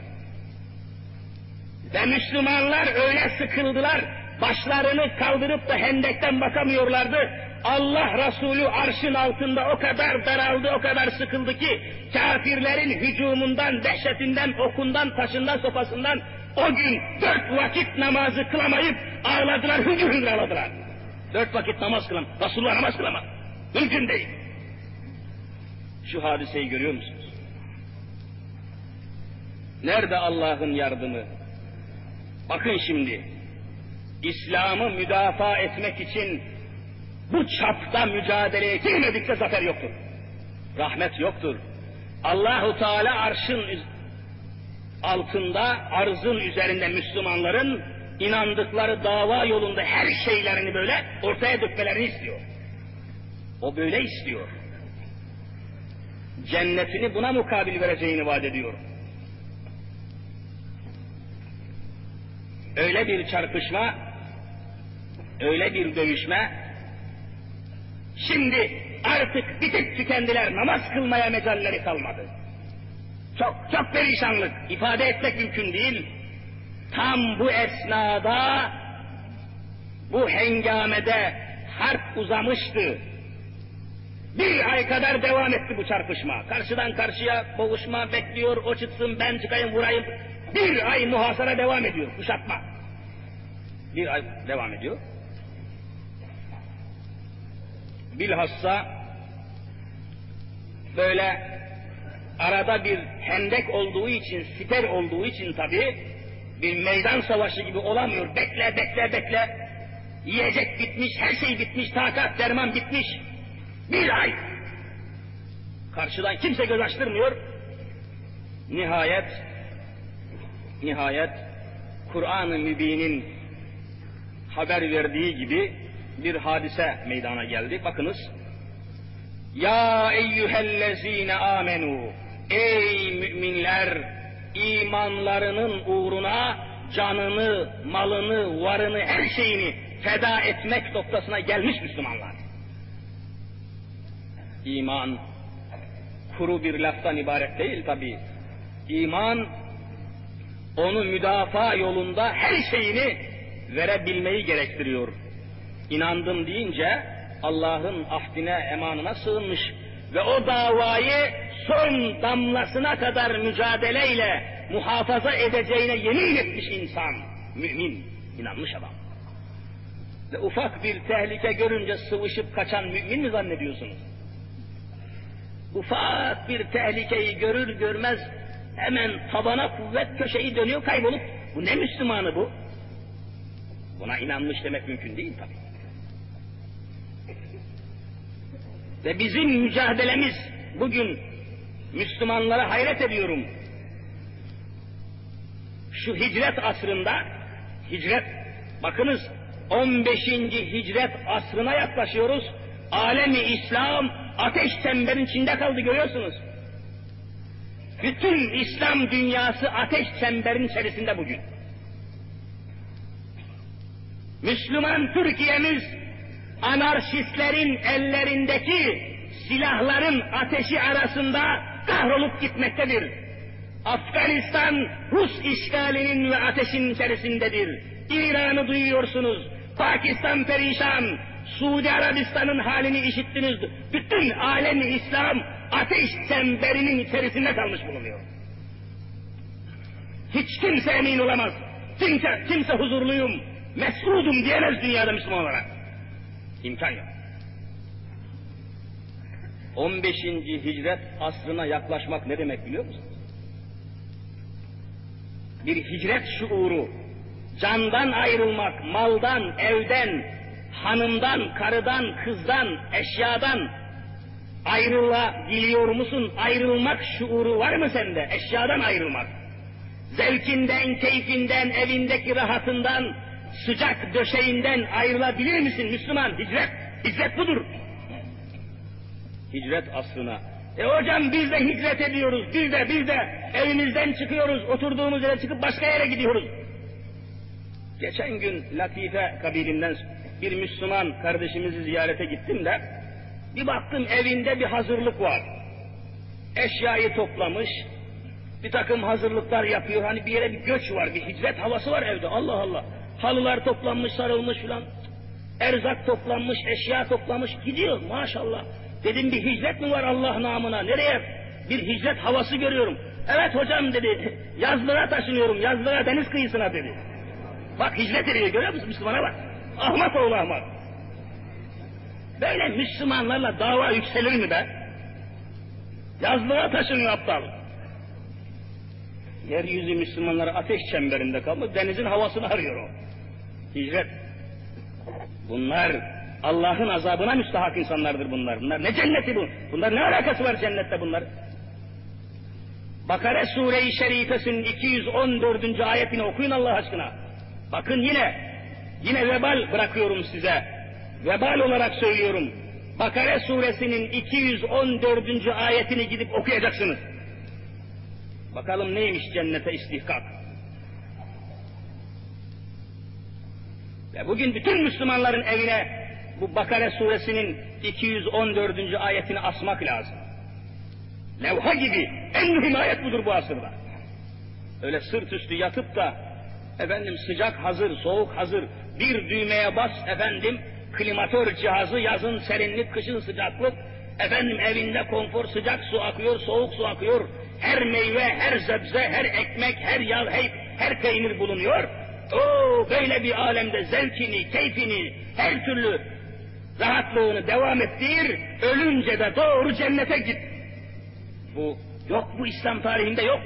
Speaker 2: Ve Müslümanlar öyle sıkıldılar, başlarını kaldırıp da hendekten bakamıyorlardı. Allah Resulü arşın altında o kadar daraldı, o kadar sıkıldı ki kafirlerin hücumundan, dehşetinden, okundan, taşından, sopasından o gün dört vakit namazı kılamayıp ağladılar, hüngür hüngür ağladılar. Dört vakit namaz kılam, Resulullah namaz kılamaz. Mümkün değil. Şu hadiseyi görüyor musunuz? Nerede Allah'ın yardımı? Bakın şimdi, İslam'ı müdafaa etmek için bu çapta mücadeleye girmedikçe zafer yoktur. Rahmet yoktur. Allahu Teala arşın altında, arzın üzerinde Müslümanların inandıkları dava yolunda her şeylerini böyle ortaya dökmelerini istiyor. O böyle istiyor. Cennetini buna mukabil vereceğini vaat ediyor. Öyle bir çarpışma, öyle bir dövüşme, şimdi artık bitip tükendiler, namaz kılmaya mecalleri kalmadı. Çok çok perişanlık, ifade etmek mümkün değil. Tam bu esnada, bu hengamede harp uzamıştı. Bir ay kadar devam etti bu çarpışma. Karşıdan karşıya boğuşma bekliyor, o çıksın ben çıkayım vurayım. Bir ay muhasara devam ediyor, kuşatma. Bir ay devam ediyor. Bilhassa böyle arada bir hendek olduğu için, siper olduğu için tabi bir meydan savaşı gibi olamıyor. Bekle, bekle, bekle. Yiyecek bitmiş, her şey bitmiş, takat, derman bitmiş. Bir ay. Karşıdan kimse göz açtırmıyor. Nihayet, nihayet Kur'an-ı Mübin'in haber verdiği gibi bir hadise meydana geldi. Bakınız. Ya eyyühellezine amenu. Ey müminler imanlarının uğruna canını, malını, varını, her şeyini feda etmek noktasına gelmiş Müslümanlar. İman kuru bir laftan ibaret değil tabi. İman onu müdafaa yolunda her şeyini verebilmeyi gerektiriyor. İnandım deyince Allah'ın ahdine, emanına sığınmış ve o davayı son damlasına kadar mücadeleyle muhafaza edeceğine yemin etmiş insan, mümin, inanmış adam. Ve ufak bir tehlike görünce sıvışıp kaçan mümin mi zannediyorsunuz? Ufak bir tehlikeyi görür görmez hemen tabana kuvvet köşeyi dönüyor kaybolup bu ne Müslümanı bu? Buna inanmış demek mümkün değil tabi. Ve bizim mücadelemiz bugün Müslümanlara hayret ediyorum. şu hicret asrında, hicret, bakınız 15. hicret asrına yaklaşıyoruz. Alemi İslam ateş çemberin içinde kaldı görüyorsunuz. Bütün İslam dünyası ateş çemberin içerisinde bugün. Müslüman Türkiye'miz anarşistlerin ellerindeki silahların ateşi arasında kahrolup gitmektedir. Afganistan Rus işgalinin ve ateşin içerisindedir. İran'ı duyuyorsunuz. Pakistan perişan. Suudi Arabistan'ın halini işittiniz. Bütün alemi İslam ateş çemberinin içerisinde kalmış bulunuyor. Hiç kimse emin olamaz. Kimse, kimse huzurluyum, mesudum diyemez dünyada Müslüman olarak. İmkan yok.
Speaker 1: 15. hicret asrına yaklaşmak ne demek biliyor musunuz?
Speaker 2: Bir hicret şuuru, candan ayrılmak, maldan, evden, hanımdan, karıdan, kızdan, eşyadan ayrılabiliyor musun? Ayrılmak şuuru var mı sende? Eşyadan ayrılmak. Zevkinden, keyfinden, evindeki rahatından, sıcak döşeğinden ayrılabilir misin Müslüman? Hicret, hicret budur.
Speaker 1: Hicret asrına.
Speaker 2: E hocam biz de hicret ediyoruz, biz de biz de evimizden çıkıyoruz, oturduğumuz yere çıkıp başka yere gidiyoruz.
Speaker 1: Geçen gün Latife kabilinden bir Müslüman kardeşimizi ziyarete gittim de
Speaker 2: bir baktım evinde bir hazırlık var. Eşyayı toplamış, bir takım hazırlıklar yapıyor. Hani bir yere bir göç var, bir hicret havası var evde. Allah Allah. Halılar toplanmış, sarılmış filan. Erzak toplanmış, eşya toplamış. Gidiyor maşallah. Dedim bir hicret mi var Allah namına? Nereye? Bir hicret havası görüyorum. Evet hocam dedi. Yazlığa taşınıyorum. Yazlığa deniz kıyısına dedi. Bak hicret ediyor görüyor musun Müslümana bak. Ahmak oğlu ahmak. Böyle Müslümanlarla dava yükselir mi be? Yazlığa taşınıyor aptal. Yeryüzü Müslümanları ateş çemberinde kalmış, denizin havasını arıyor o. Hicret. Bunlar Allah'ın azabına müstahak insanlardır bunlar. Bunlar ne cenneti bu? Bunlar ne alakası var cennette bunlar? Bakara Sure-i Şerifesinin 214. ayetini okuyun Allah aşkına. Bakın yine, yine vebal bırakıyorum size. Vebal olarak söylüyorum. Bakara Suresinin 214. ayetini gidip okuyacaksınız. Bakalım neymiş cennete istihkak. Ve bugün bütün Müslümanların evine bu Bakara suresinin 214. ayetini asmak lazım. Levha gibi en mühim ayet budur bu asırda. Öyle sırt üstü yatıp da efendim sıcak hazır, soğuk hazır bir düğmeye bas efendim klimatör cihazı yazın serinlik, kışın sıcaklık efendim evinde konfor sıcak su akıyor, soğuk su akıyor. Her meyve, her sebze, her ekmek, her yağ, her, her peynir bulunuyor. Oo böyle bir alemde zevkini, keyfini, her türlü rahatlığını devam ettir, ölünce de doğru cennete git. Bu yok bu İslam tarihinde yok.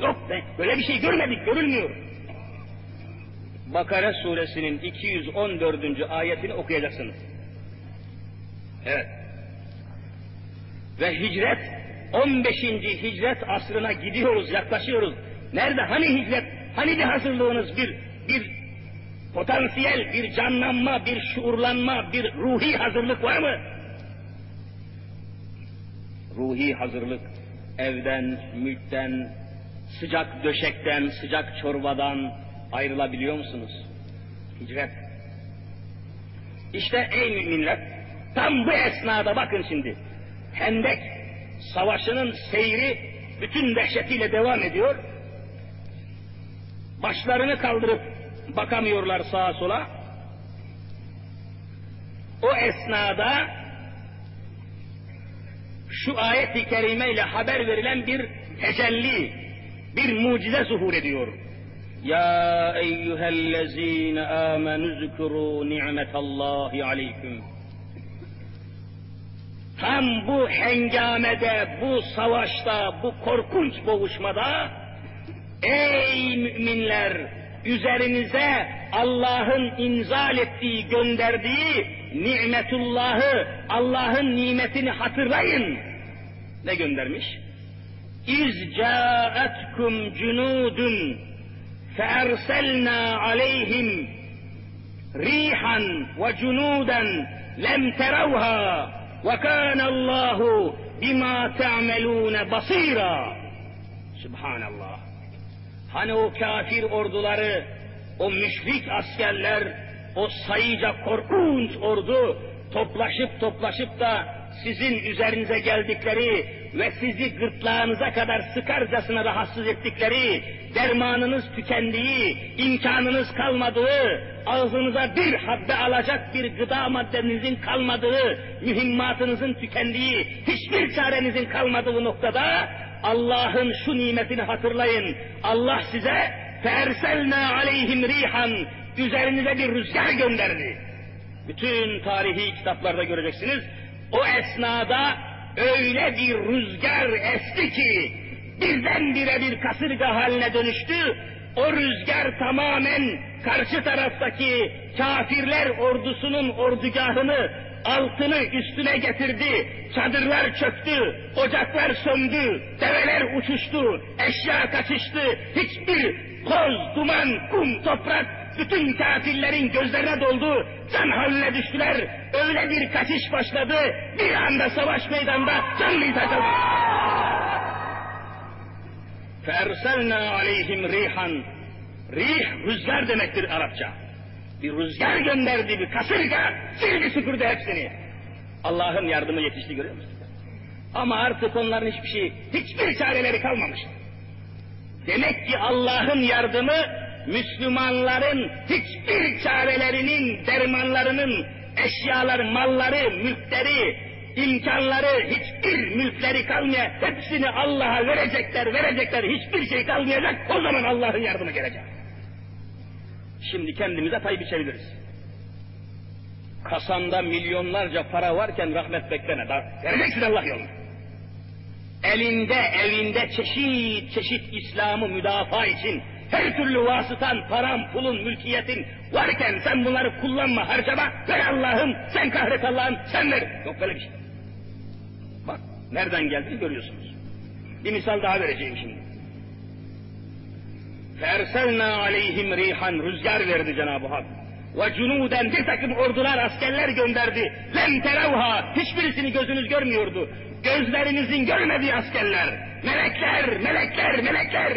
Speaker 2: Yok be, böyle bir şey görmedik, görülmüyor. Bakara suresinin 214. ayetini okuyacaksınız. Evet. Ve hicret 15. hicret asrına gidiyoruz, yaklaşıyoruz. Nerede? Hani hicret? Hani bir hazırlığınız, bir bir potansiyel, bir canlanma, bir şuurlanma, bir ruhi hazırlık var mı? Ruhi hazırlık evden, mülkten, sıcak döşekten, sıcak çorbadan ayrılabiliyor musunuz? Hicret. İşte ey müminler, tam bu esnada bakın şimdi, Hendek savaşının seyri bütün dehşetiyle devam ediyor. Başlarını kaldırıp bakamıyorlar sağa sola. O esnada şu ayet-i kerime ile haber verilen bir tecelli, bir mucize zuhur ediyor. Ya eyyühellezine amenü zükürû ni'metallahi aleyküm. Tam bu hengamede, bu savaşta, bu korkunç boğuşmada Ey müminler! Üzerinize Allah'ın inzal ettiği, gönderdiği nimetullahı, Allah'ın nimetini hatırlayın. Ne göndermiş? İz ca'atkum cunudun fe'erselna aleyhim rihan ve cunuden lem terevha ve kânallâhu bima te'amelûne basîrâ. Subhanallah. Hani o kafir orduları, o müşrik askerler, o sayıca korkunç ordu toplaşıp toplaşıp da sizin üzerinize geldikleri ve sizi gırtlağınıza kadar sıkarcasına rahatsız ettikleri, dermanınız tükendiği, imkanınız kalmadığı, ağzınıza bir habbe alacak bir gıda maddenizin kalmadığı, mühimmatınızın tükendiği, hiçbir çarenizin kalmadığı noktada Allah'ın şu nimetini hatırlayın. Allah size ferselna aleyhim rihan üzerinize bir rüzgar gönderdi. Bütün tarihi kitaplarda göreceksiniz. O esnada öyle bir rüzgar esti ki birdenbire bir kasırga haline dönüştü. O rüzgar tamamen karşı taraftaki kafirler ordusunun ordugahını altını üstüne getirdi. Çadırlar çöktü, ocaklar söndü, develer uçuştu, eşya kaçıştı. Hiçbir koz, duman, kum, toprak bütün kafirlerin gözlerine doldu. Can haline düştüler. Öyle bir kaçış başladı. Bir anda savaş meydanında canlı takıldı. Ferselna aleyhim rihan. Rih rüzgar demektir Arapça. Bir rüzgar gönderdi, bir kasırga, sildi süpürdü hepsini. Allah'ın yardımı yetişti görüyor musun? Ama artık onların hiçbir şey, hiçbir çareleri kalmamış. Demek ki Allah'ın yardımı Müslümanların hiçbir çarelerinin, dermanlarının, eşyaları, malları, mülkleri, imkanları, hiçbir mülkleri kalmaya, hepsini Allah'a verecekler, verecekler, hiçbir şey kalmayacak, o zaman Allah'ın yardımı gelecek. Şimdi kendimize pay biçebiliriz. Kasanda milyonlarca para varken rahmet bekleme. Vereceksin Allah yolunu. Elinde, evinde çeşit çeşit İslam'ı müdafaa için her türlü vasıtan, param, pulun, mülkiyetin varken sen bunları kullanma, harcama. Ver Allah'ım, sen kahret Allah'ım, sen ver. Yok böyle bir şey. Bak, nereden geldiğini görüyorsunuz. Bir misal daha vereceğim şimdi. Ferselna aleyhim rihan rüzgar verdi Cenab-ı Hak. Ve cunuden bir takım ordular, askerler gönderdi. Lem terevha hiçbirisini gözünüz görmüyordu. Gözlerinizin görmediği askerler. Melekler, melekler, melekler.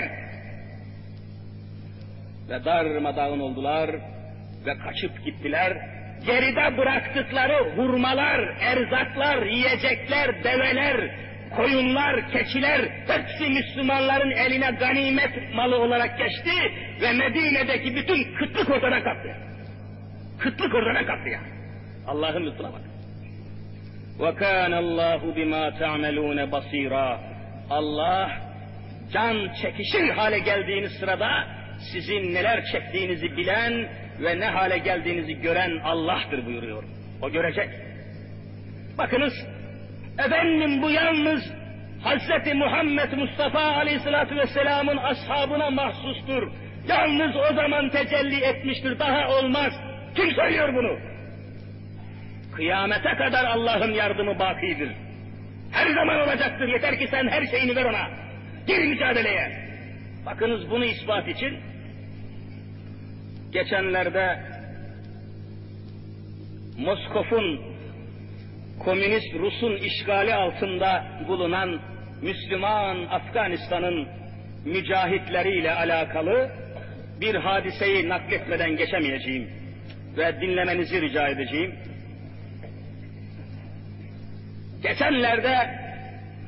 Speaker 2: Ve darmadağın oldular ve kaçıp gittiler. Geride bıraktıkları hurmalar, erzaklar, yiyecekler, develer, koyunlar, keçiler hepsi Müslümanların eline ganimet malı olarak geçti ve Medine'deki bütün kıtlık ortadan kalktı. Kıtlık ortadan kalktı ya. Allah'ın lütfuna bak. وَكَانَ اللّٰهُ بِمَا تَعْمَلُونَ بَصِيرًا Allah can çekişir hale geldiğiniz sırada sizin neler çektiğinizi bilen ve ne hale geldiğinizi gören Allah'tır buyuruyor. O görecek. Bakınız Efendim bu yalnız Hazreti Muhammed Mustafa Aleyhisselatü Vesselam'ın ashabına mahsustur. Yalnız o zaman tecelli etmiştir, daha olmaz. Kim söylüyor bunu? Kıyamete kadar Allah'ın yardımı bakidir. Her zaman olacaktır, yeter ki sen her şeyini ver ona. Gir mücadeleye. Bakınız bunu ispat için geçenlerde Moskov'un komünist Rus'un işgali altında bulunan Müslüman Afganistan'ın mücahitleriyle alakalı bir hadiseyi nakletmeden geçemeyeceğim ve dinlemenizi rica edeceğim. Geçenlerde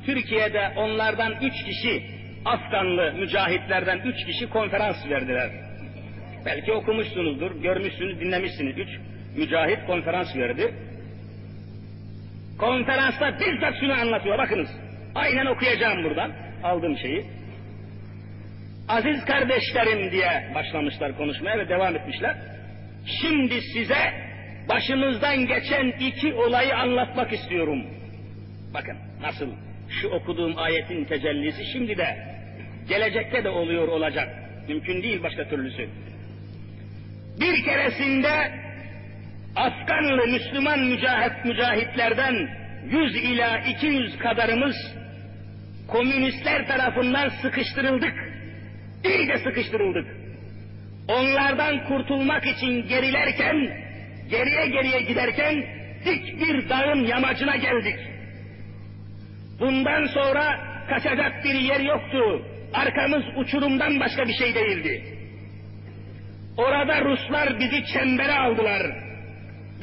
Speaker 2: Türkiye'de onlardan üç kişi Afganlı mücahitlerden üç kişi konferans verdiler. Belki okumuşsunuzdur, görmüşsünüz, dinlemişsiniz. Üç mücahit konferans verdi. Konferansta bizzat şunu anlatıyor. Bakınız. Aynen okuyacağım buradan. Aldığım şeyi. Aziz kardeşlerim diye başlamışlar konuşmaya ve devam etmişler. Şimdi size başımızdan geçen iki olayı anlatmak istiyorum. Bakın nasıl şu okuduğum ayetin tecellisi şimdi de gelecekte de oluyor olacak. Mümkün değil başka türlüsü. Bir keresinde Afganlı Müslüman mücahit mücahitlerden 100 ila 200 kadarımız komünistler tarafından sıkıştırıldık. İyice sıkıştırıldık. Onlardan kurtulmak için gerilerken, geriye geriye giderken dik bir dağın yamacına geldik. Bundan sonra kaçacak bir yer yoktu. Arkamız uçurumdan başka bir şey değildi. Orada Ruslar bizi çembere aldılar.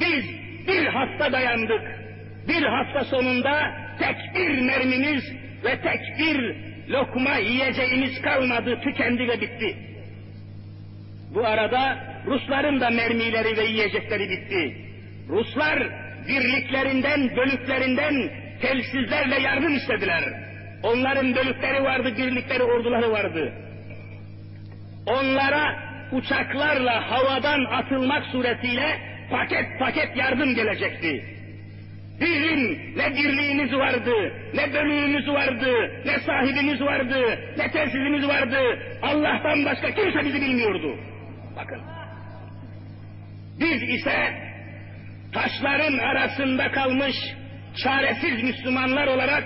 Speaker 2: Biz bir hafta dayandık. Bir hafta sonunda tek bir mermimiz ve tek bir lokma yiyeceğimiz kalmadı, tükendi ve bitti. Bu arada Rusların da mermileri ve yiyecekleri bitti. Ruslar birliklerinden, bölüklerinden telsizlerle yardım istediler. Onların bölükleri vardı, birlikleri, orduları vardı. Onlara uçaklarla havadan atılmak suretiyle paket paket yardım gelecekti. Bizim ne birliğimiz vardı, ne bölüğümüz vardı, ne sahibimiz vardı, ne telsizimiz vardı. Allah'tan başka kimse bizi bilmiyordu. Bakın. Biz ise taşların arasında kalmış çaresiz Müslümanlar olarak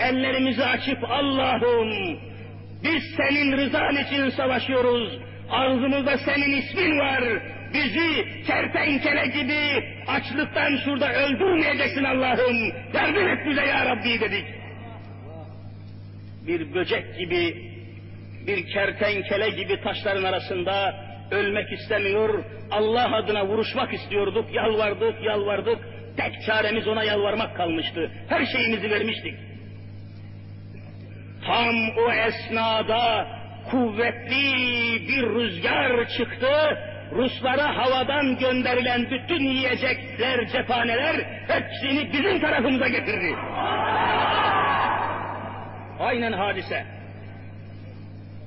Speaker 2: ellerimizi açıp Allah'ım biz senin rızan için savaşıyoruz. Ağzımızda senin ismin var. Bizi kertenkele gibi açlıktan şurada öldürmeyeceksin Allah'ım. Yardım et bize ya Rabbi dedik. Bir böcek gibi, bir kertenkele gibi taşların arasında ölmek istemiyor, Allah adına vuruşmak istiyorduk, yalvardık, yalvardık. Tek çaremiz ona yalvarmak kalmıştı. Her şeyimizi vermiştik. Tam o esnada kuvvetli bir rüzgar çıktı. Ruslara havadan gönderilen bütün yiyecekler, cephaneler hepsini bizim tarafımıza getirdi. Aynen hadise.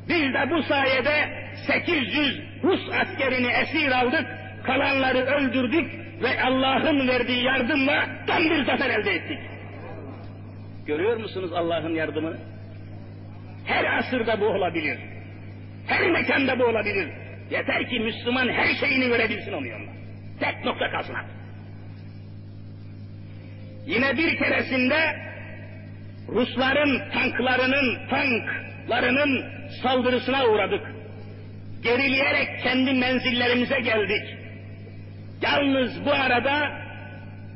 Speaker 2: Biz de bu sayede 800 Rus askerini esir aldık, kalanları öldürdük ve Allah'ın verdiği yardımla tam bir zafer elde ettik. Görüyor musunuz Allah'ın yardımını? Her asırda bu olabilir. Her mekanda bu olabilir. Yeter ki Müslüman her şeyini verebilsin onun yanına. Tek nokta kalsın Yine bir keresinde Rusların tanklarının, tanklarının saldırısına uğradık. Gerileyerek kendi menzillerimize geldik. Yalnız bu arada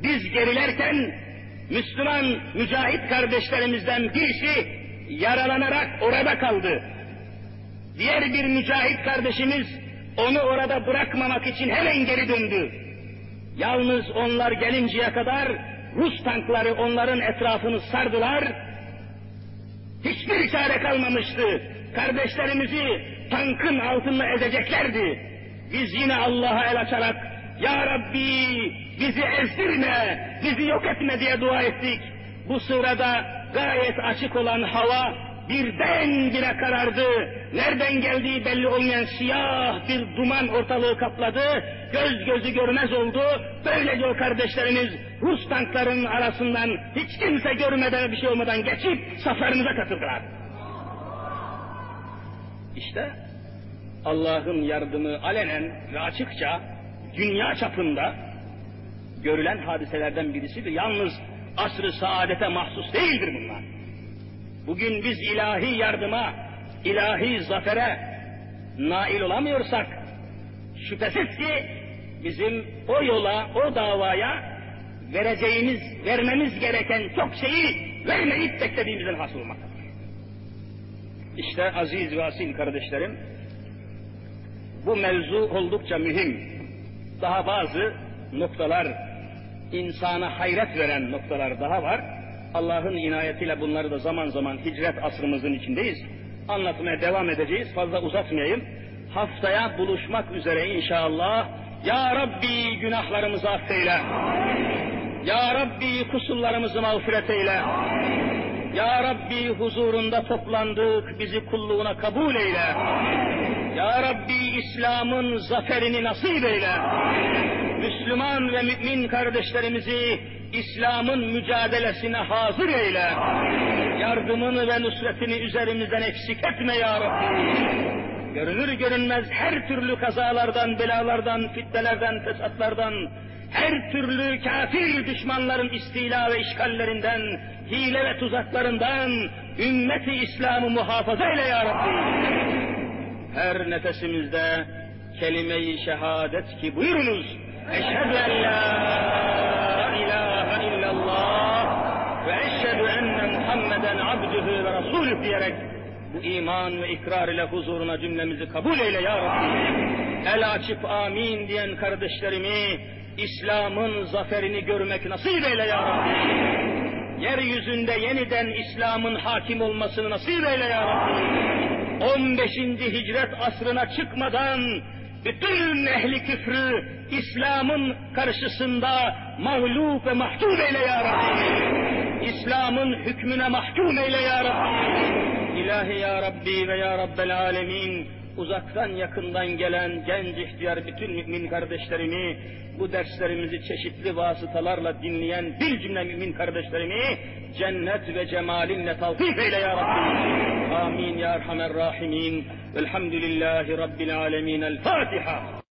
Speaker 2: biz gerilerken Müslüman mücahit kardeşlerimizden birisi yaralanarak orada kaldı. Diğer bir mücahit kardeşimiz onu orada bırakmamak için hemen geri döndü. Yalnız onlar gelinceye kadar Rus tankları onların etrafını sardılar. Hiçbir çare kalmamıştı. Kardeşlerimizi tankın altında ezeceklerdi. Biz yine Allah'a el açarak Ya Rabbi bizi ezdirme, bizi yok etme diye dua ettik. Bu sırada gayet açık olan hava birdenbire karardı. Nereden geldiği belli olmayan siyah bir duman ortalığı kapladı. Göz gözü görmez oldu. Böylece o kardeşlerimiz Rus tanklarının arasından hiç kimse görmeden bir şey olmadan geçip saflarımıza katıldılar. İşte Allah'ın yardımı alenen ve açıkça dünya çapında görülen hadiselerden birisidir. Yalnız asrı saadete mahsus değildir bunlar. Bugün biz ilahi yardıma, ilahi zafere nail olamıyorsak, şüphesiz ki bizim o yola, o davaya vereceğimiz, vermemiz gereken çok şeyi vermeyip beklediğimizden hasıl olmaktadır. İşte aziz ve asil kardeşlerim, bu mevzu oldukça mühim. Daha bazı noktalar, insana hayret veren noktalar daha var. Allah'ın inayetiyle bunları da zaman zaman hicret asrımızın içindeyiz. Anlatmaya devam edeceğiz. Fazla uzatmayayım. Haftaya buluşmak üzere inşallah. Ya Rabbi günahlarımızı affeyle. Ya Rabbi kusurlarımızı mağfiret eyle. Ya Rabbi huzurunda toplandık, bizi kulluğuna kabul eyle. Ya Rabbi İslam'ın zaferini nasip eyle. Müslüman ve mümin kardeşlerimizi İslam'ın mücadelesine hazır eyle. Yardımını ve nusretini üzerimizden eksik etme ya Rabbi. Görünür görünmez her türlü kazalardan, belalardan, fitnelerden, fesatlardan, her türlü kafir düşmanların istila ve işgallerinden, hile ve tuzaklarından ümmeti İslam'ı muhafaza eyle ya Rabbi.
Speaker 1: her nefesimizde kelime-i şehadet ki buyurunuz. Eşhedü en la abdühü ve rasulü diyerek bu iman ve ikrar ile huzuruna cümlemizi kabul eyle ya Rabbi. El açıp amin diyen kardeşlerimi İslam'ın zaferini görmek nasip eyle ya Rabbi. Yeryüzünde yeniden İslam'ın hakim olmasını nasip eyle ya Rabbi. 15. hicret asrına çıkmadan bütün ehli küfrü İslam'ın karşısında mağlup ve mahkum eyle ya Rabbi. İslam'ın hükmüne mahkum eyle ya Rabbi. İlahi ya Rabbi ve ya Rabbel alemin uzaktan yakından gelen genç ihtiyar bütün mümin kardeşlerimi, bu derslerimizi çeşitli vasıtalarla dinleyen bir cümle mümin kardeşlerimi cennet ve cemalinle taltif eyle ya Rabbi. Amin ya Erhamer Rahimin. Velhamdülillahi Rabbil Alemin. El Fatiha.